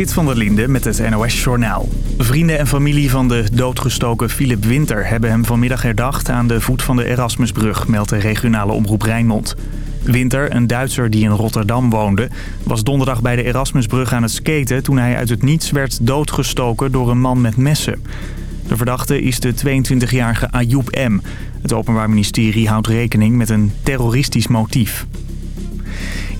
Zit van der Linde met het NOS-journaal. Vrienden en familie van de doodgestoken Philip Winter... hebben hem vanmiddag herdacht aan de voet van de Erasmusbrug... meldt de regionale omroep Rijnmond. Winter, een Duitser die in Rotterdam woonde... was donderdag bij de Erasmusbrug aan het skaten... toen hij uit het niets werd doodgestoken door een man met messen. De verdachte is de 22-jarige Ayoub M. Het Openbaar Ministerie houdt rekening met een terroristisch motief.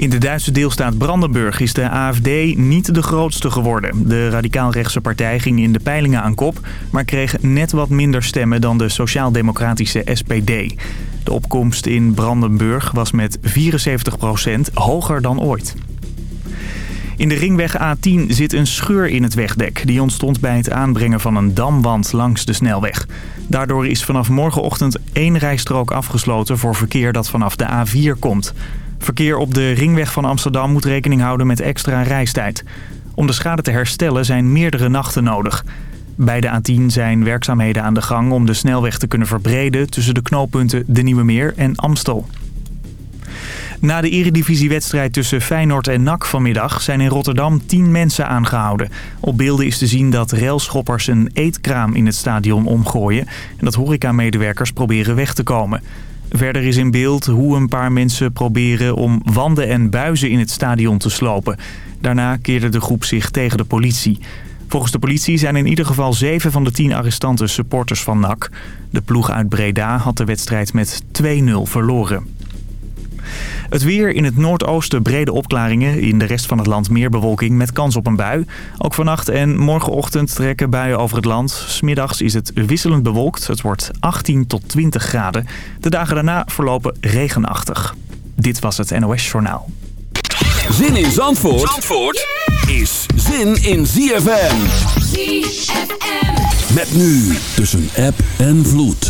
In de Duitse deelstaat Brandenburg is de AFD niet de grootste geworden. De radicaal-rechtse partij ging in de peilingen aan kop... maar kreeg net wat minder stemmen dan de sociaal-democratische SPD. De opkomst in Brandenburg was met 74% hoger dan ooit. In de ringweg A10 zit een scheur in het wegdek. Die ontstond bij het aanbrengen van een damwand langs de snelweg. Daardoor is vanaf morgenochtend één rijstrook afgesloten voor verkeer dat vanaf de A4 komt. Verkeer op de ringweg van Amsterdam moet rekening houden met extra reistijd. Om de schade te herstellen zijn meerdere nachten nodig. Bij de A10 zijn werkzaamheden aan de gang om de snelweg te kunnen verbreden... tussen de knooppunten De Nieuwe Meer en Amstel. Na de eredivisiewedstrijd tussen Feyenoord en NAC vanmiddag zijn in Rotterdam tien mensen aangehouden. Op beelden is te zien dat railschoppers een eetkraam in het stadion omgooien... en dat horecamedewerkers proberen weg te komen. Verder is in beeld hoe een paar mensen proberen om wanden en buizen in het stadion te slopen. Daarna keerde de groep zich tegen de politie. Volgens de politie zijn in ieder geval zeven van de tien arrestanten supporters van NAC. De ploeg uit Breda had de wedstrijd met 2-0 verloren. Het weer in het noordoosten brede opklaringen. In de rest van het land meer bewolking met kans op een bui. Ook vannacht en morgenochtend trekken buien over het land. Smiddags is het wisselend bewolkt. Het wordt 18 tot 20 graden. De dagen daarna verlopen regenachtig. Dit was het NOS Journaal. Zin in Zandvoort, Zandvoort is zin in ZFM. ZFM. Met nu tussen app en vloed.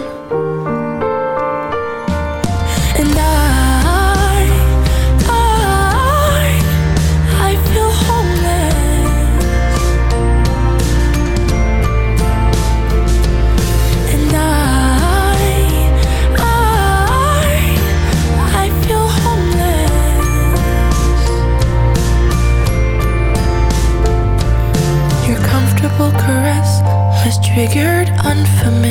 triggered unfamiliar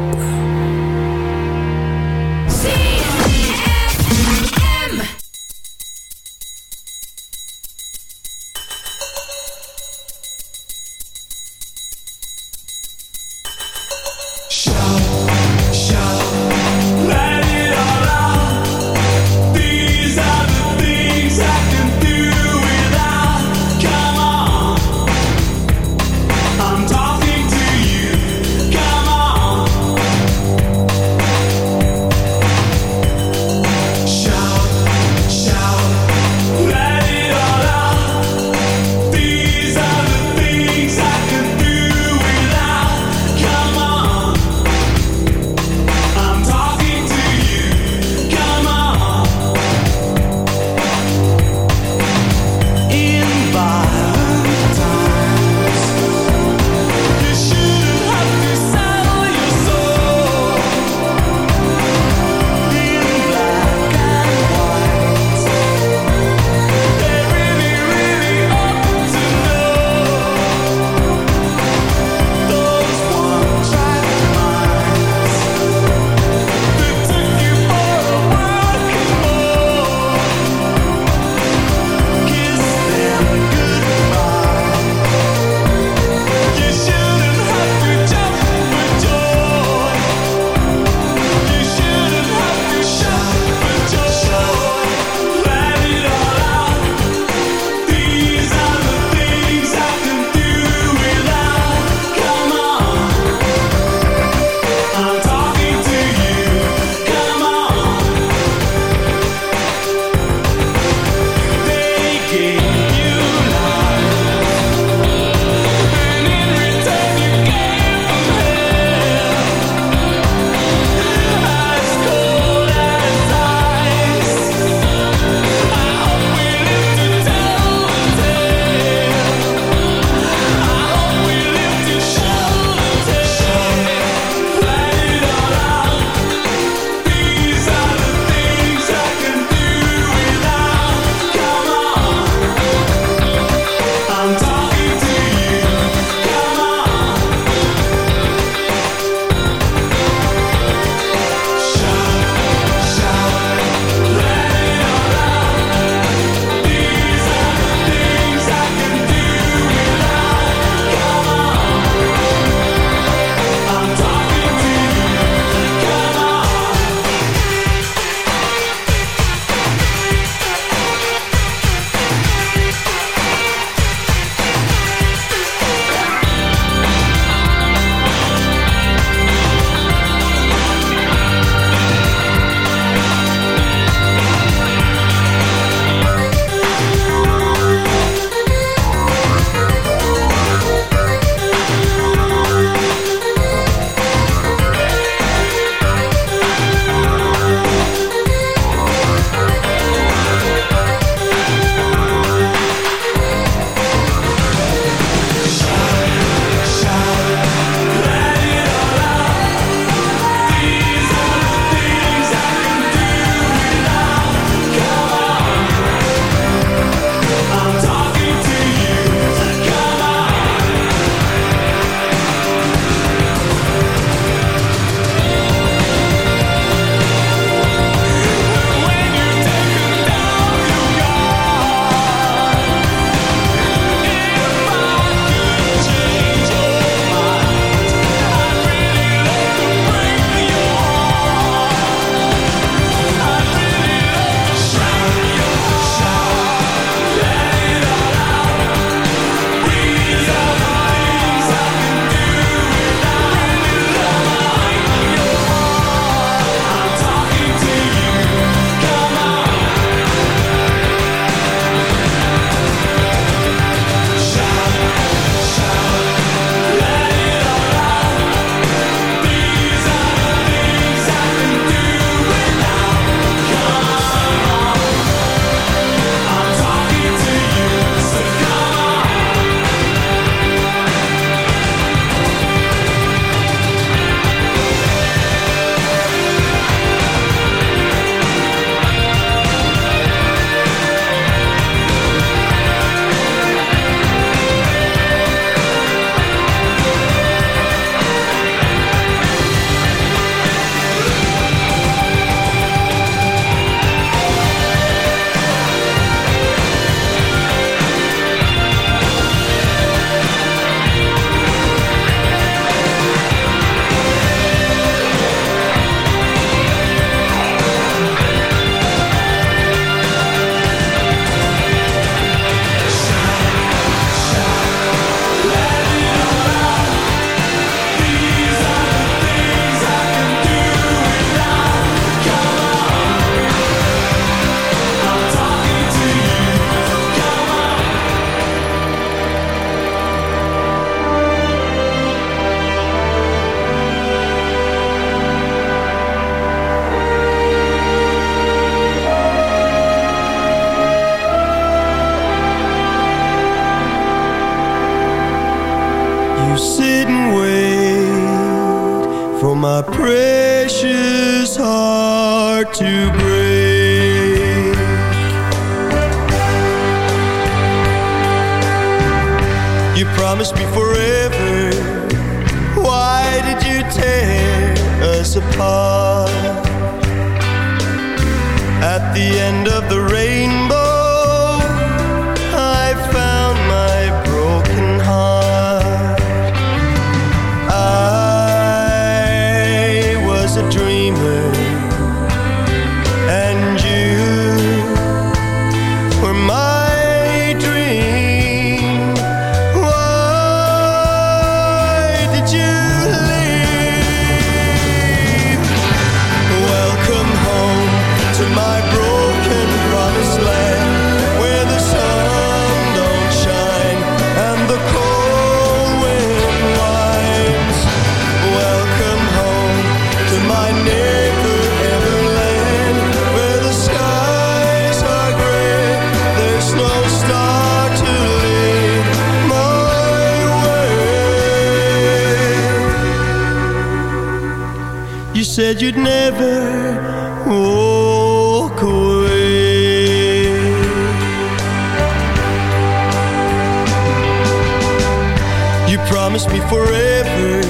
promised me forever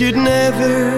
you'd never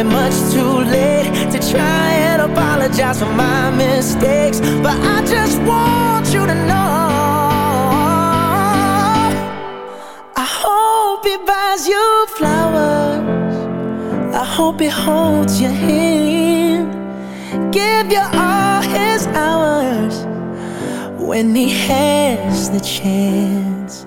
I'm much too late to try and apologize for my mistakes, but I just want you to know. I hope he buys you flowers. I hope he holds your hand, give you all his hours when he has the chance.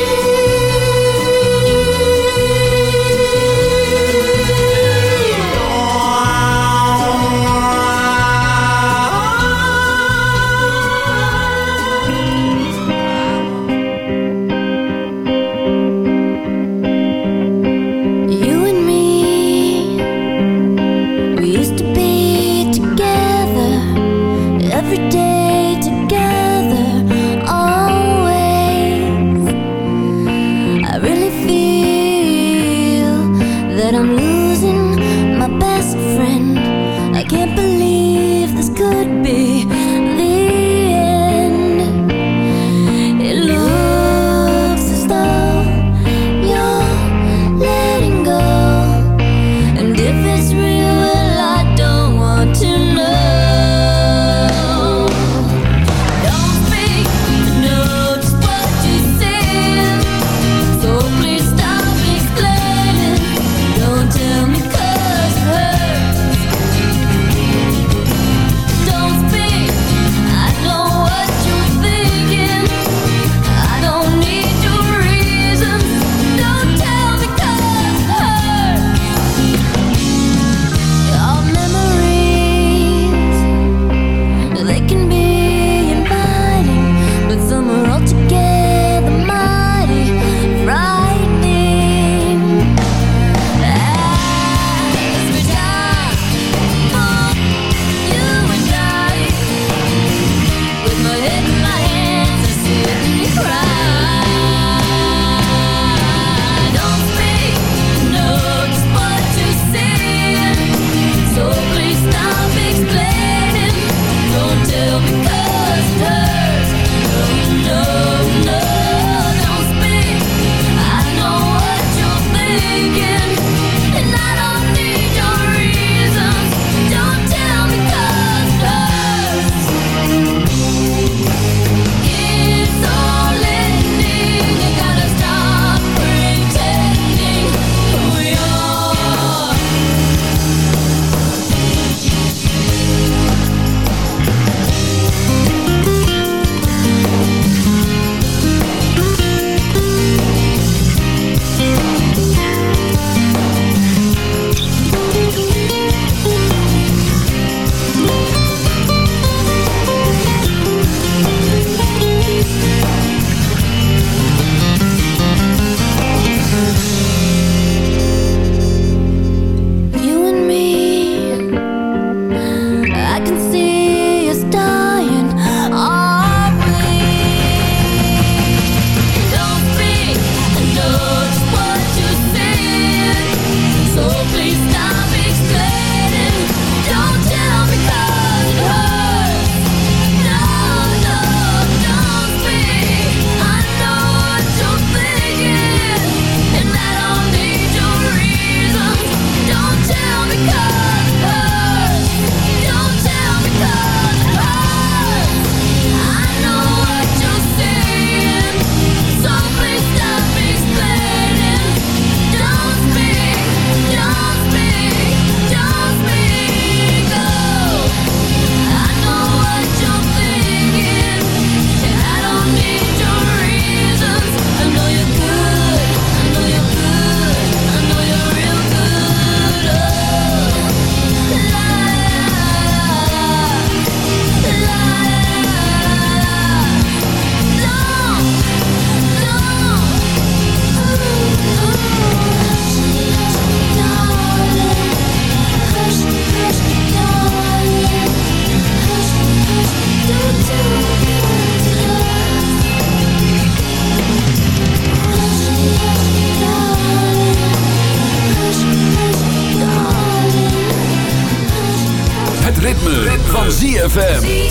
ZFM.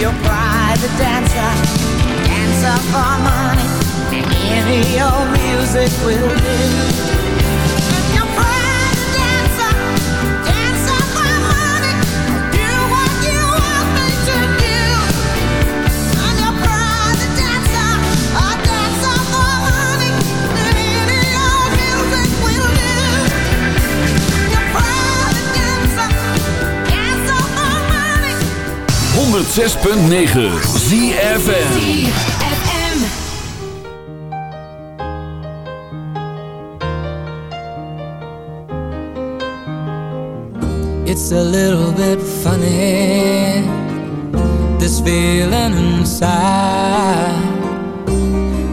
your private dancer Dancer for money. Any old music will do. 106.9 ZFN It's a little bit funny This feeling inside.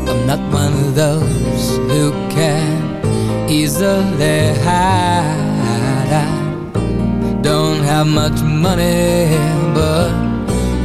I'm not one of those who can easily hide. I don't have much money but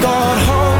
got home.